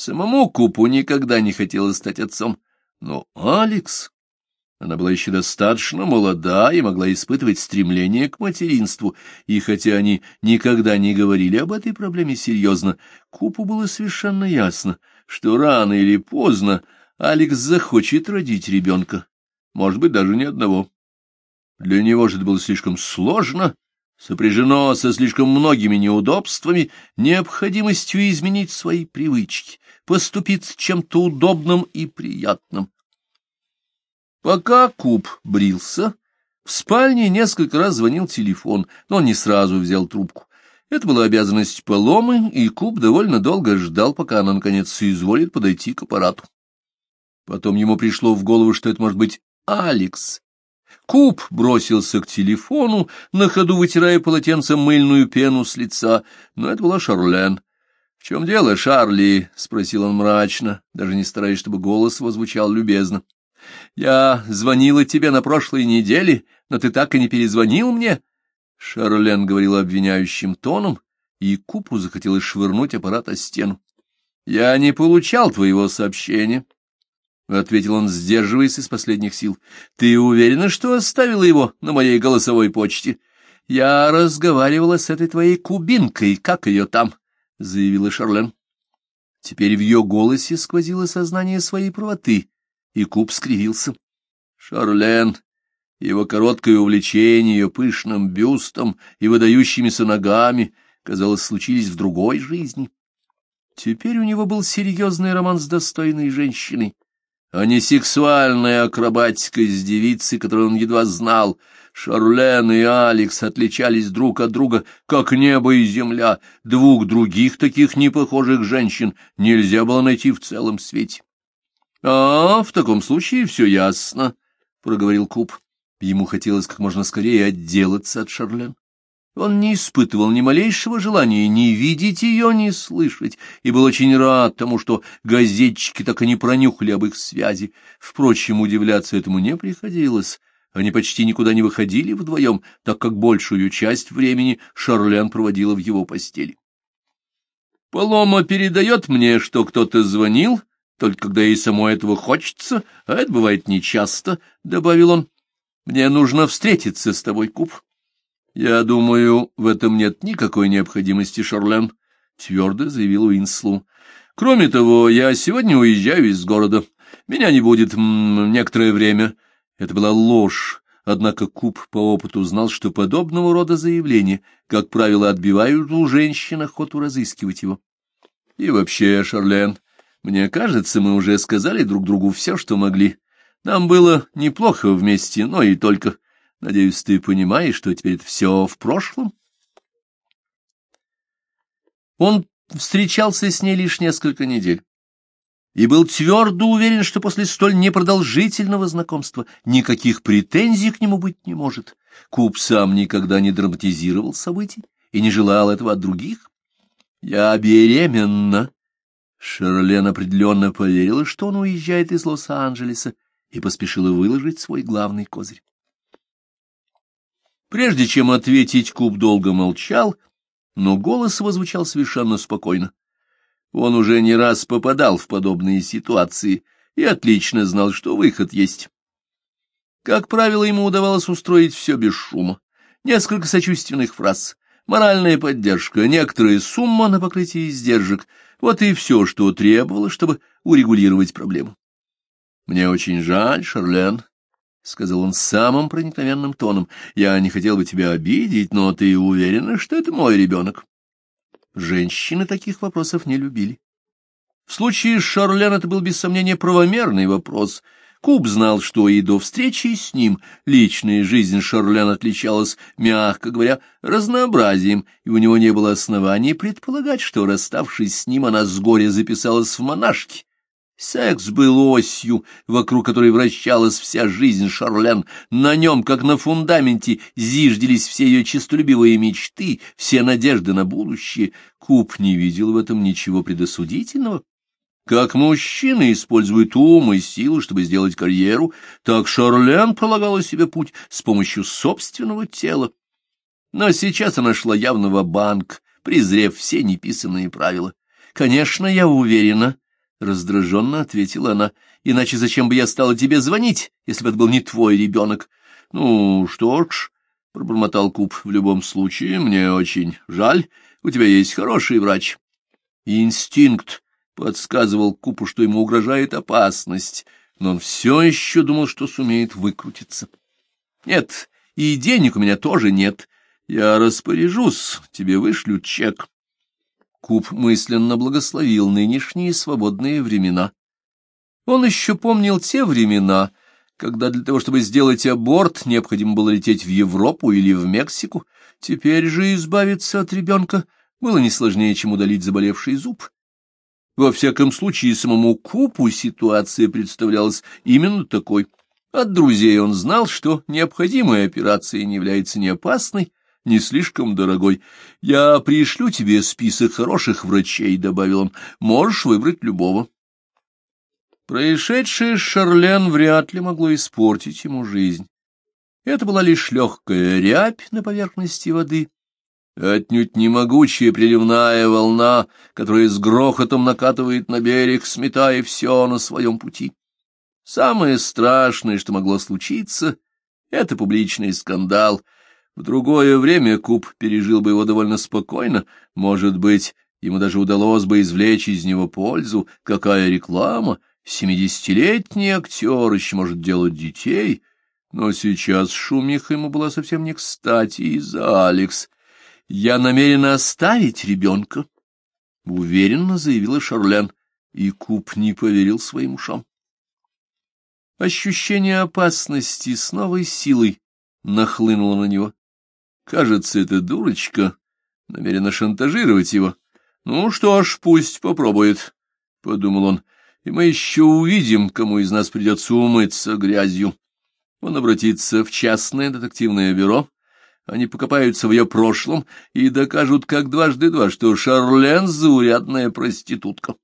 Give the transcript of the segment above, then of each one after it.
Самому Купу никогда не хотелось стать отцом. Но Алекс... Она была еще достаточно молода и могла испытывать стремление к материнству, и хотя они никогда не говорили об этой проблеме серьезно, Купу было совершенно ясно, что рано или поздно Алекс захочет родить ребенка, может быть, даже не одного. Для него же это было слишком сложно, сопряжено со слишком многими неудобствами, необходимостью изменить свои привычки, поступить чем-то удобным и приятным. Пока Куб брился, в спальне несколько раз звонил телефон, но он не сразу взял трубку. Это была обязанность Поломы, и Куб довольно долго ждал, пока она, наконец, соизволит подойти к аппарату. Потом ему пришло в голову, что это может быть Алекс. Куб бросился к телефону, на ходу вытирая полотенцем мыльную пену с лица, но это была Шарлен. — В чем дело, Шарли? — спросил он мрачно, даже не стараясь, чтобы голос его звучал любезно. Я звонила тебе на прошлой неделе, но ты так и не перезвонил мне. Шарлен говорила обвиняющим тоном, и Купу захотелось швырнуть аппарат о стену. — Я не получал твоего сообщения, — ответил он, сдерживаясь из последних сил. — Ты уверена, что оставила его на моей голосовой почте? — Я разговаривала с этой твоей кубинкой, как ее там? — заявила Шарлен. Теперь в ее голосе сквозило сознание своей правоты и Куб скривился. Шарлен, его короткое увлечение ее пышным бюстом и выдающимися ногами, казалось, случились в другой жизни. Теперь у него был серьезный роман с достойной женщиной, а не сексуальная акробатика с девицей, которую он едва знал. Шарлен и Алекс отличались друг от друга, как небо и земля. Двух других таких непохожих женщин нельзя было найти в целом свете. — А, в таком случае все ясно, — проговорил Куб. Ему хотелось как можно скорее отделаться от Шарлен. Он не испытывал ни малейшего желания ни видеть ее, ни слышать, и был очень рад тому, что газетчики так и не пронюхали об их связи. Впрочем, удивляться этому не приходилось. Они почти никуда не выходили вдвоем, так как большую часть времени Шарлен проводила в его постели. «Полома передает мне, что кто-то звонил только когда ей самой этого хочется, а это бывает нечасто, — добавил он. — Мне нужно встретиться с тобой, Куб. — Я думаю, в этом нет никакой необходимости, Шарлен, — твердо заявил Уинслу. — Кроме того, я сегодня уезжаю из города. Меня не будет некоторое время. Это была ложь. Однако Куб по опыту знал, что подобного рода заявления, как правило, отбивают у женщин охоту разыскивать его. И вообще, Шарлен, мне кажется, мы уже сказали друг другу все, что могли. Нам было неплохо вместе, но и только. Надеюсь, ты понимаешь, что теперь это все в прошлом? Он встречался с ней лишь несколько недель и был твердо уверен, что после столь непродолжительного знакомства никаких претензий к нему быть не может. Куб сам никогда не драматизировал событий и не желал этого от других. «Я беременна», Шарлен определенно поверила, что он уезжает из Лос-Анджелеса, и поспешила выложить свой главный козырь. Прежде чем ответить, Куб долго молчал, но голос его звучал совершенно спокойно. Он уже не раз попадал в подобные ситуации и отлично знал, что выход есть. Как правило, ему удавалось устроить все без шума. Несколько сочувственных фраз, моральная поддержка, некоторая сумма на покрытие издержек — вот и все, что требовалось, чтобы урегулировать проблему. — Мне очень жаль, Шарлен, — сказал он самым проникновенным тоном. — Я не хотел бы тебя обидеть, но ты уверена, что это мой ребенок? Женщины таких вопросов не любили. В случае с Шарлен это был без сомнения правомерный вопрос — Куб знал, что и до встречи с ним личная жизнь Шарлен отличалась, мягко говоря, разнообразием, и у него не было оснований предполагать, что, расставшись с ним, она с горя записалась в монашки. Секс был осью, вокруг которой вращалась вся жизнь Шарлен. На нем, как на фундаменте, зиждились все ее честолюбивые мечты, все надежды на будущее. Куб не видел в этом ничего предосудительного. Как мужчина использует ум и силу, чтобы сделать карьеру, так Шарлен полагала себе путь с помощью собственного тела. Но сейчас она шла явно в банк презрев все неписанные правила. Конечно, я уверена, — раздраженно ответила она. — Иначе зачем бы я стала тебе звонить, если бы это был не твой ребенок? — Ну, что ж, — пробормотал Куб, — в любом случае, мне очень жаль. У тебя есть хороший врач. Инстинкт подсказывал Купу, что ему угрожает опасность, но он все еще думал, что сумеет выкрутиться. — Нет, и денег у меня тоже нет. Я распоряжусь, тебе вышлют чек. Куб мысленно благословил нынешние свободные времена. Он еще помнил те времена, когда для того, чтобы сделать аборт, необходимо было лететь в Европу или в Мексику. Теперь же избавиться от ребенка было не сложнее, чем удалить заболевший зуб. Во всяком случае, самому Купу ситуация представлялась именно такой. От друзей он знал, что необходимая операция не является ни опасной, не слишком дорогой. Я пришлю тебе список хороших врачей, — добавил он, — можешь выбрать любого. Происшедшее с Шарлен вряд ли могло испортить ему жизнь. Это была лишь легкая рябь на поверхности воды, отнюдь не могучая приливная волна, которая с грохотом накатывает на берег, сметая все на своем пути. Самое страшное, что могло случиться, — это публичный скандал — в другое время Куб пережил бы его довольно спокойно, может быть, ему даже удалось бы извлечь из него пользу, какая реклама, семидесятилетний актер еще может делать детей, но сейчас шумиха ему была совсем не кстати из-за Алекс. «Я намерена оставить ребенка», — уверенно заявила Шарлен, и Куб не поверил своим ушам. Ощущение опасности с новой силой нахлынуло на него. Кажется, эта дурочка намерена шантажировать его. Ну что ж, пусть попробует, — подумал он, — и мы еще увидим, кому из нас придется умыться грязью. Он обратится в частное детективное бюро, они покопаются в ее прошлом и докажут как дважды два, что Шарлен — заурядная проститутка.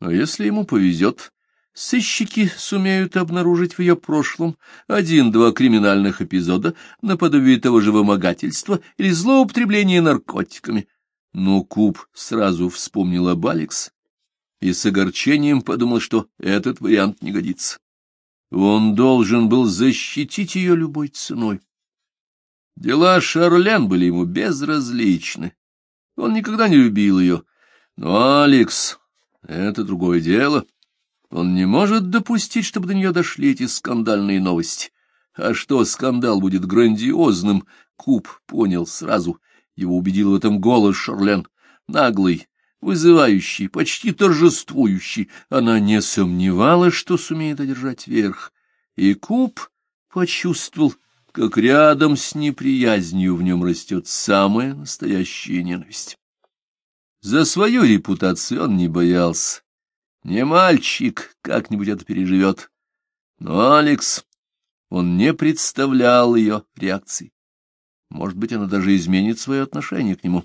А если ему повезет, Сыщики сумеют обнаружить в ее прошлом один-два криминальных эпизода наподобие того же вымогательства или злоупотребления наркотиками. Но Куб сразу вспомнил об Алекс и с огорчением подумал, что этот вариант не годится. Он должен был защитить ее любой ценой. Дела Шарлен были ему безразличны. Он никогда не любил ее. Но Алекс — это другое дело. Он не может допустить, чтобы до нее дошли эти скандальные новости. А что скандал будет грандиозным, Куб понял сразу. Его убедил в этом голос Шарлен. Наглый, вызывающий, почти торжествующий. Она не сомневалась, что сумеет одержать верх. И Куб почувствовал, как рядом с неприязнью в нем растет самая настоящая ненависть. За свою репутацию он не боялся. Не мальчик как-нибудь это переживет. Но Алекс, он не представлял ее реакции. Может быть, она даже изменит свое отношение к нему.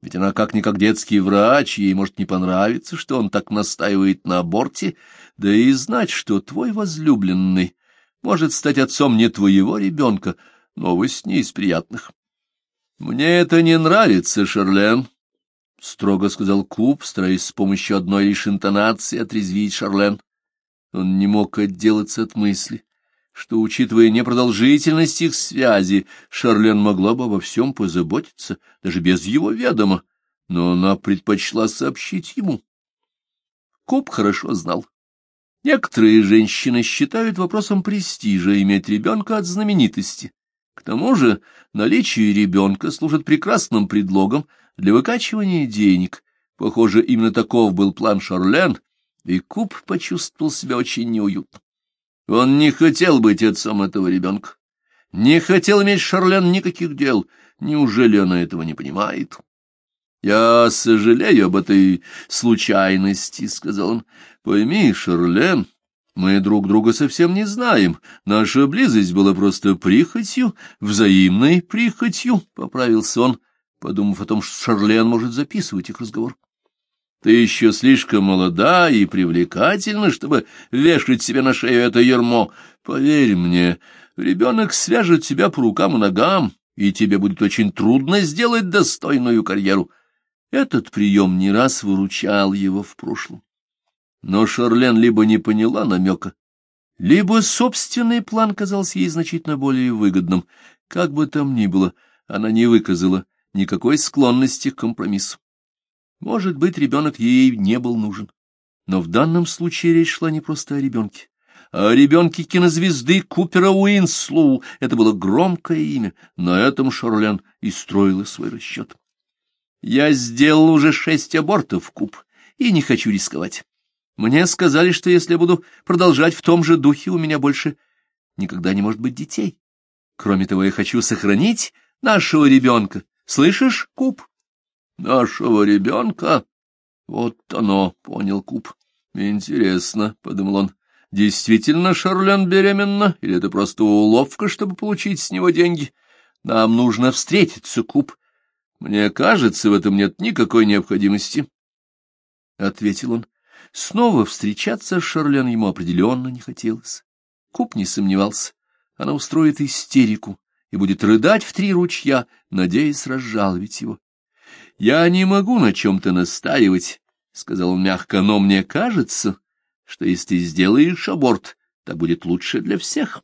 Ведь она как-никак детский врач, ей может не понравиться, что он так настаивает на аборте, да и знать, что твой возлюбленный может стать отцом не твоего ребенка, новость не из приятных. — Мне это не нравится, Шарлен, — строго сказал Куб, стараясь с помощью одной лишь интонации отрезвить Шарлен. Он не мог отделаться от мысли, что, учитывая непродолжительность их связи, Шарлен могла бы обо всем позаботиться, даже без его ведома, но она предпочла сообщить ему. Куб хорошо знал. Некоторые женщины считают вопросом престижа иметь ребенка от знаменитости. К тому же наличие ребенка служит прекрасным предлогом для выкачивания денег. Похоже, именно таков был план Шарлен, и Куб почувствовал себя очень неуютно. Он не хотел быть отцом этого ребенка, не хотел иметь Шарлен никаких дел. Неужели она этого не понимает? — Я сожалею об этой случайности, — сказал он. — Пойми, Шарлен, мы друг друга совсем не знаем. Наша близость была просто прихотью, взаимной прихотью, — поправился он подумав о том, что Шарлен может записывать их разговор. Ты еще слишком молода и привлекательна, чтобы вешать себе на шею это ермо. Поверь мне, ребенок свяжет тебя по рукам и ногам, и тебе будет очень трудно сделать достойную карьеру. Этот прием не раз выручал его в прошлом. Но Шарлен либо не поняла намека, либо собственный план казался ей значительно более выгодным. Как бы там ни было, она не выказала никакой склонности к компромиссу. Может быть, ребенок ей не был нужен. Но в данном случае речь шла не просто о ребенке, а о ребенке кинозвезды Купера Уинслоу. Это было громкое имя. На этом Шарлен и строила свой расчет. Я сделала уже шесть абортов, Куп, и не хочу рисковать. Мне сказали, что если я буду продолжать в том же духе, у меня больше никогда не может быть детей. Кроме того, я хочу сохранить нашего ребенка. Слышишь, Куп? Нашего ребенка? Вот оно, понял Куб. Интересно, — подумал он, — действительно Шарлен беременна, или это просто уловка, чтобы получить с него деньги? Нам нужно встретиться, Куб. Мне кажется, в этом нет никакой необходимости, — ответил он. Снова встречаться с Шарлен ему определенно не хотелось. Куб не сомневался. Она устроит истерику и будет рыдать в три ручья, надеясь разжаловать его. — Я не могу на чем-то настаивать, — сказал он мягко, — но мне кажется, что если ты сделаешь аборт, так будет лучше для всех.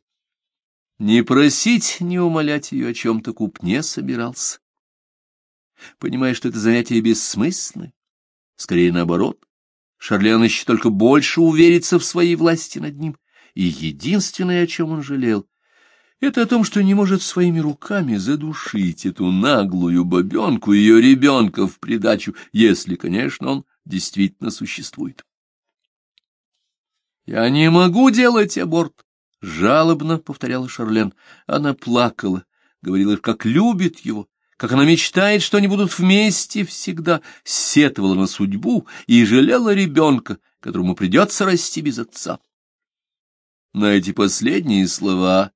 Не просить, не умолять ее о чем-то Куб не собирался. Понимая, что это занятие бессмысленное, скорее наоборот, Шарлен еще только больше уверится в своей власти над ним, и единственное, о чем он жалел, это о том, что не может своими руками задушить эту наглую бабенку, ее ребенка в придачу, если, конечно, он действительно существует. «Я не могу делать аборт!» — жалобно повторяла Шарлен. Она плакала, говорила, как любит его, как она мечтает, что они будут вместе всегда, сетовала на судьбу и жалела ребенка, которому придется расти без отца. На эти последние слова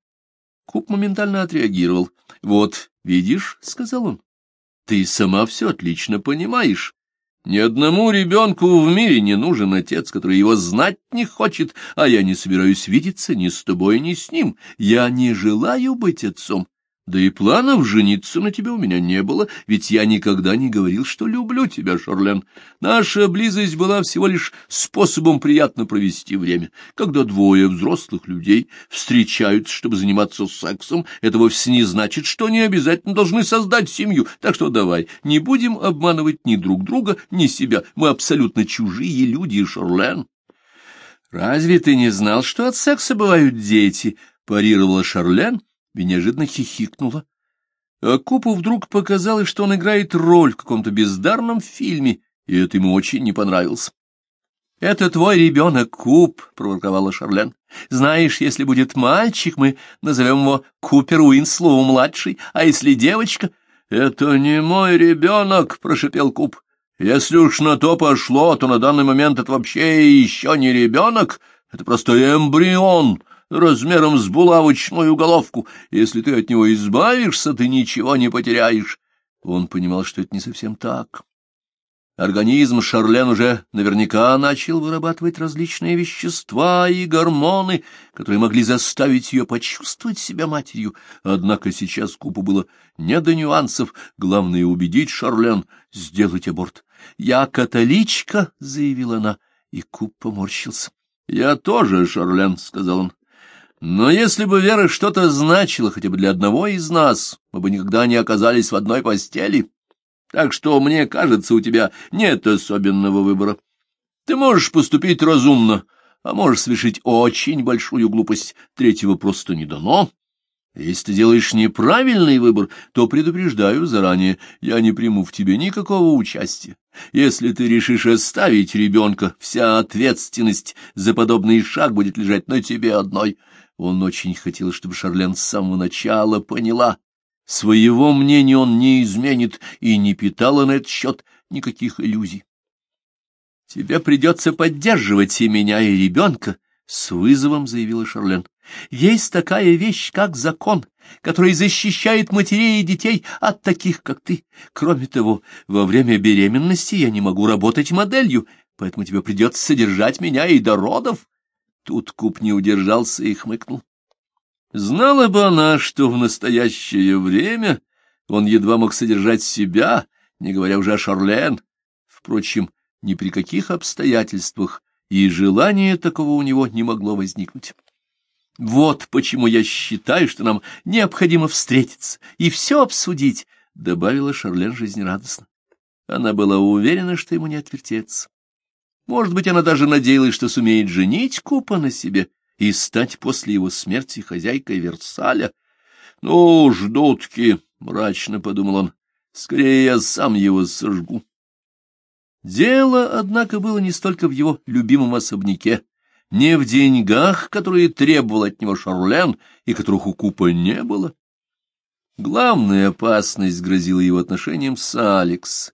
Куб моментально отреагировал. — Вот, видишь, — сказал он, — ты сама все отлично понимаешь. Ни одному ребенку в мире не нужен отец, который его знать не хочет, а я не собираюсь видеться ни с тобой, ни с ним. Я не желаю быть отцом. Да и планов жениться на тебе у меня не было, ведь я никогда не говорил, что люблю тебя, Шарлен. Наша близость была всего лишь способом приятно провести время. Когда двое взрослых людей встречаются, чтобы заниматься сексом, это вовсе не значит, что они обязательно должны создать семью. Так что давай, не будем обманывать ни друг друга, ни себя. Мы абсолютно чужие люди, Шарлен. «Разве ты не знал, что от секса бывают дети?» — парировала Шарлен, — и неожиданно хихикнула. А Купу вдруг показалось, что он играет роль в каком-то бездарном фильме, и это ему очень не понравилось. — Это твой ребенок, Куп, — проворковала Шарлен. — Знаешь, если будет мальчик, мы назовем его Купер Уинслоу-младший, а если девочка... — Это не мой ребенок, — прошепел Куп. — Если уж на то пошло, то на данный момент это вообще еще не ребенок, это просто эмбрион, размером с булавочную головку. Если ты от него избавишься, ты ничего не потеряешь. Он понимал, что это не совсем так. Организм Шарлен уже наверняка начал вырабатывать различные вещества и гормоны, которые могли заставить ее почувствовать себя матерью. Однако сейчас Купу было не до нюансов. Главное — убедить Шарлен сделать аборт. «Я католичка», — заявила она, и Куп поморщился. «Я тоже, Шарлен», — сказал он. Но если бы вера что-то значила хотя бы для одного из нас, мы бы никогда не оказались в одной постели. Так что, мне кажется, у тебя нет особенного выбора. Ты можешь поступить разумно, а можешь совершить очень большую глупость. Третьего просто не дано. Если ты делаешь неправильный выбор, то предупреждаю заранее, я не приму в тебе никакого участия. Если ты решишь оставить ребенка, вся ответственность за подобный шаг будет лежать на тебе одной. Он очень хотел, чтобы Шарлен с самого начала поняла. Своего мнения он не изменит и не питала на этот счет никаких иллюзий. — Тебе придется поддерживать и меня, и ребенка, — с вызовом заявила Шарлен. — Есть такая вещь, как закон, который защищает матерей и детей от таких, как ты. Кроме того, во время беременности я не могу работать моделью, поэтому тебе придется содержать меня и до родов. Тут Куб не удержался и хмыкнул. Знала бы она, что в настоящее время он едва мог содержать себя, не говоря уже о Шарлен. Впрочем, ни при каких обстоятельствах и желания такого у него не могло возникнуть. «Вот почему я считаю, что нам необходимо встретиться и все обсудить», — добавила Шарлен жизнерадостно. Она была уверена, что ему не отвертеться. Может быть, она даже надеялась, что сумеет женить Купа на себе и стать после его смерти хозяйкой Версаля. «Ну, ждутки!» — мрачно подумал он. «Скорее я сам его сожгу». Дело, однако, было не столько в его любимом особняке, не в деньгах, которые требовал от него Шарлен и которых у Купа не было. Главная опасность грозила его отношениям с Алекс.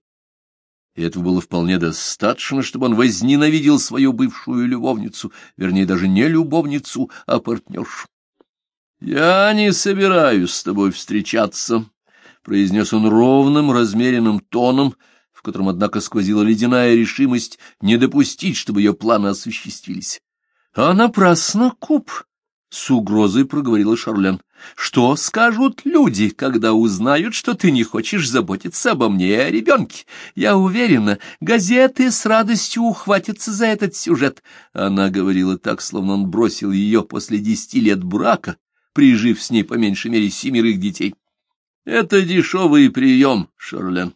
И этого было вполне достаточно, чтобы он возненавидел свою бывшую любовницу, вернее, даже не любовницу, а партнершу. — Я не собираюсь с тобой встречаться, — произнес он ровным, размеренным тоном, в котором, однако, сквозила ледяная решимость не допустить, чтобы ее планы осуществились. — А напрасно, Куб! — с угрозой проговорила Шарлен. — Что скажут люди, когда узнают, что ты не хочешь заботиться обо мне и о ребенке? Я уверена, газеты с радостью ухватятся за этот сюжет. Она говорила так, словно он бросил ее после десяти лет брака, прижив с ней по меньшей мере семерых детей. — Это дешевый прием, Шарлен.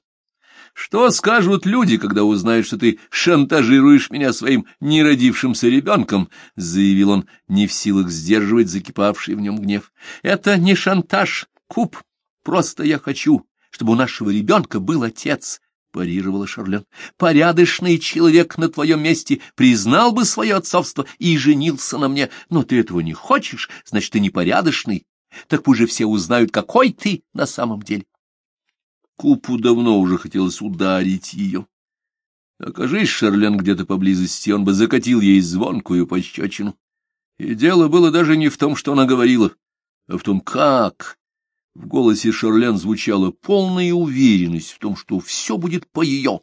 Что скажут люди, когда узнают, что ты шантажируешь меня своим неродившимся ребенком? — заявил он, не в силах сдерживать закипавший в нем гнев. — Это не шантаж, Куб. Просто я хочу, чтобы у нашего ребенка был отец, — парировала Шарлен. — Порядочный человек на твоем месте признал бы свое отцовство и женился на мне. Но ты этого не хочешь, значит, ты непорядочный. Так пусть же все узнают, какой ты на самом деле. Купу давно уже хотелось ударить ее. Окажись Шарлен где-то поблизости, он бы закатил ей звонкую пощечину. И дело было даже не в том, что она говорила, а в том, как. В голосе Шарлен звучала полная уверенность в том, что все будет по ее,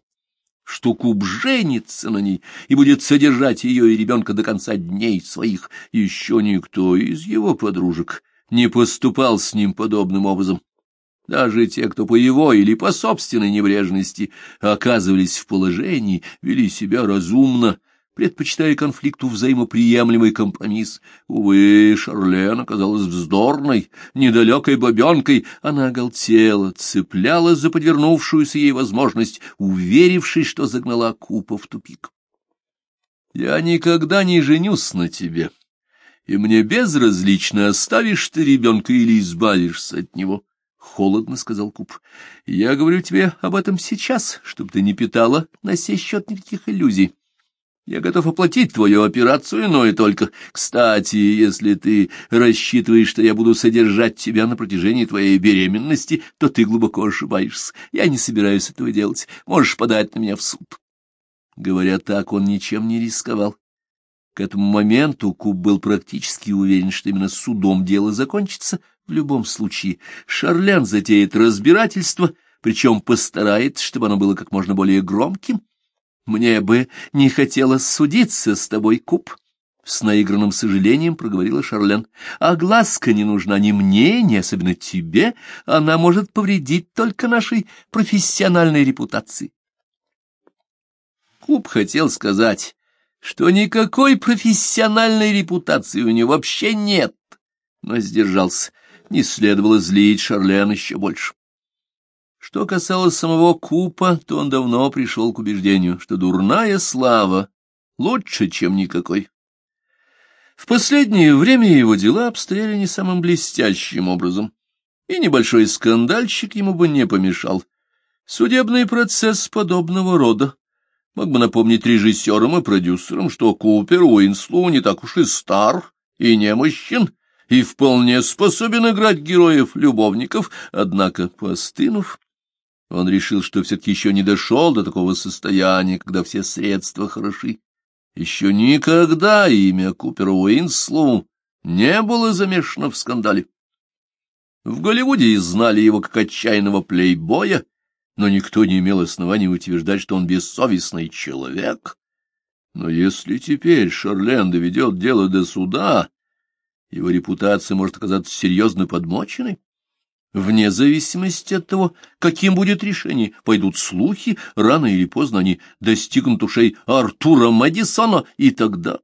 что Куб женится на ней и будет содержать ее и ребенка до конца дней своих. Еще никто из его подружек не поступал с ним подобным образом. Даже те, кто по его или по собственной небрежности оказывались в положении, вели себя разумно, предпочитая конфликту взаимоприемлемый компромисс. Увы, Шарлен оказалась вздорной, недалекой бабенкой. Она оголтела, цеплялась за подвернувшуюся ей возможность, уверившись, что загнала Купа в тупик. «Я никогда не женюсь на тебе, и мне безразлично, оставишь ты ребенка или избавишься от него». — холодно сказал Куб. — Я говорю тебе об этом сейчас, чтобы ты не питала на сей счет никаких иллюзий. Я готов оплатить твою операцию, но и только. Кстати, если ты рассчитываешь, что я буду содержать тебя на протяжении твоей беременности, то ты глубоко ошибаешься. Я не собираюсь этого делать. Можешь подать на меня в суд. Говоря так, он ничем не рисковал. К этому моменту Куб был практически уверен, что именно судом дело закончится — в любом случае, Шарлян затеет разбирательство, причем постарается, чтобы оно было как можно более громким. Мне бы не хотелось судиться с тобой, Куб, — с наигранным сожалением проговорила Шарлен. А глазка не нужна ни мне, ни особенно тебе. Она может повредить только нашей профессиональной репутации. Куб хотел сказать, что никакой профессиональной репутации у него вообще нет, но сдержался не следовало злить Шарлен еще больше. Что касалось самого Купа, то он давно пришел к убеждению, что дурная слава лучше, чем никакой. В последнее время его дела обстояли не самым блестящим образом, и небольшой скандальчик ему бы не помешал. Судебный процесс подобного рода мог бы напомнить режиссерам и продюсерам, что Купер Уинслоу не так уж и стар и немощен, и вполне способен играть героев-любовников, однако, поостынув, он решил, что все-таки еще не дошел до такого состояния, когда все средства хороши. Еще никогда имя Купера Уинслоу не было замешано в скандале. В Голливуде знали его как отчаянного плейбоя, но никто не имел оснований утверждать, что он бессовестный человек. Но если теперь Шарлен доведет дело до суда, его репутация может оказаться серьезно подмоченной. Вне зависимости от того, каким будет решение, пойдут слухи, рано или поздно они достигнут ушей Артура Мэдисона, и тогда...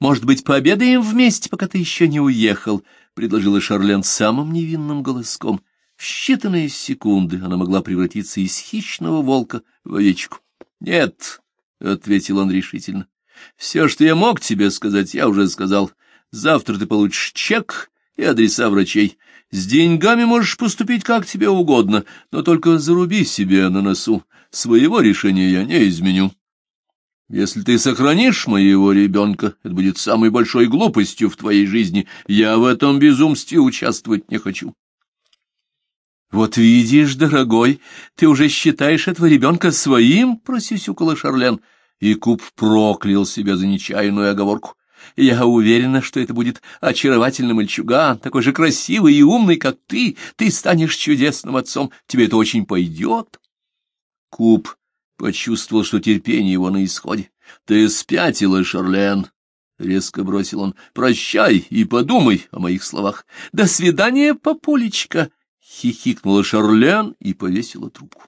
«Может быть, пообедаем вместе, пока ты еще не уехал?» — предложила Шарлен самым невинным голоском. В считанные секунды она могла превратиться из хищного волка в овечку. «Нет», — ответил он решительно, — «все, что я мог тебе сказать, я уже сказал. Завтра ты получишь чек и адреса врачей. С деньгами можешь поступить как тебе угодно, но только заруби себе на носу. Своего решения я не изменю». Если ты сохранишь моего ребенка, это будет самой большой глупостью в твоей жизни. Я в этом безумстве участвовать не хочу. Вот видишь, дорогой, ты уже считаешь этого ребенка своим, просюсюкала Шарлен, и Куб проклял себя за нечаянную оговорку. Я уверена, что это будет очаровательный мальчуган, такой же красивый и умный, как ты. Ты станешь чудесным отцом, тебе это очень пойдет. Куб почувствовал, что терпение его на исходе. — Ты спятила, Шарлен, — резко бросил он. — Прощай и подумай о моих словах. — До свидания, папулечка! — хихикнула Шарлен и повесила трубку.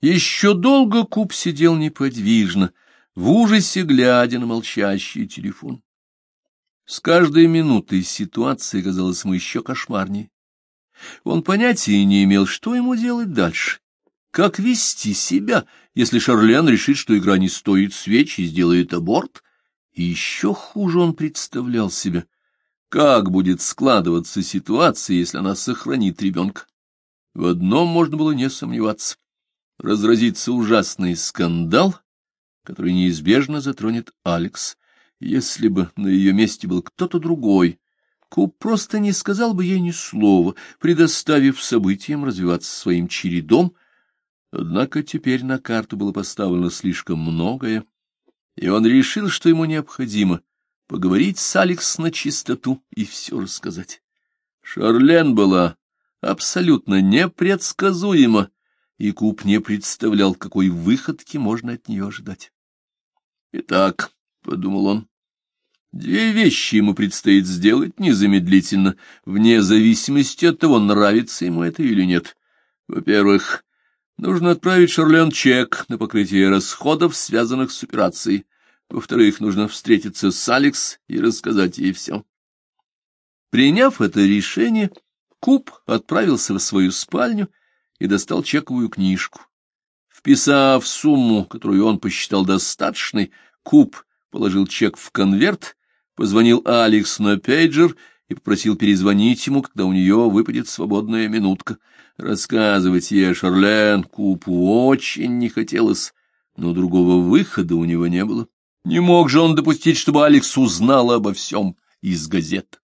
Еще долго Куб сидел неподвижно, в ужасе глядя на молчащий телефон. С каждой минутой ситуация казалась ему еще кошмарнее. Он понятия не имел, что ему делать дальше. Как вести себя, если Шарлен решит, что игра не стоит свеч и сделает аборт? И еще хуже он представлял себе, как будет складываться ситуация, если она сохранит ребенка. В одном можно было не сомневаться. Разразится ужасный скандал, который неизбежно затронет Алекс. Если бы на ее месте был кто-то другой, Куб просто не сказал бы ей ни слова, предоставив событиям развиваться своим чередом — Однако теперь на карту было поставлено слишком многое, и он решил, что ему необходимо поговорить с Алекс на чистоту и все рассказать. Шарлен была абсолютно непредсказуема, и Куб не представлял, какой выходки можно от нее ожидать. «Итак», — подумал он, — «две вещи ему предстоит сделать незамедлительно, вне зависимости от того, нравится ему это или нет. Во-первых, Нужно отправить Шарлен чек на покрытие расходов, связанных с операцией. Во-вторых, нужно встретиться с Алекс и рассказать ей все. Приняв это решение, Куб отправился в свою спальню и достал чековую книжку. Вписав сумму, которую он посчитал достаточной, Куб положил чек в конверт, позвонил Алекс на пейджер и попросил перезвонить ему, когда у нее выпадет свободная минутка. Рассказывать ей о Шарлен Купу очень не хотелось, но другого выхода у него не было. Не мог же он допустить, чтобы Алекс узнала обо всем из газет.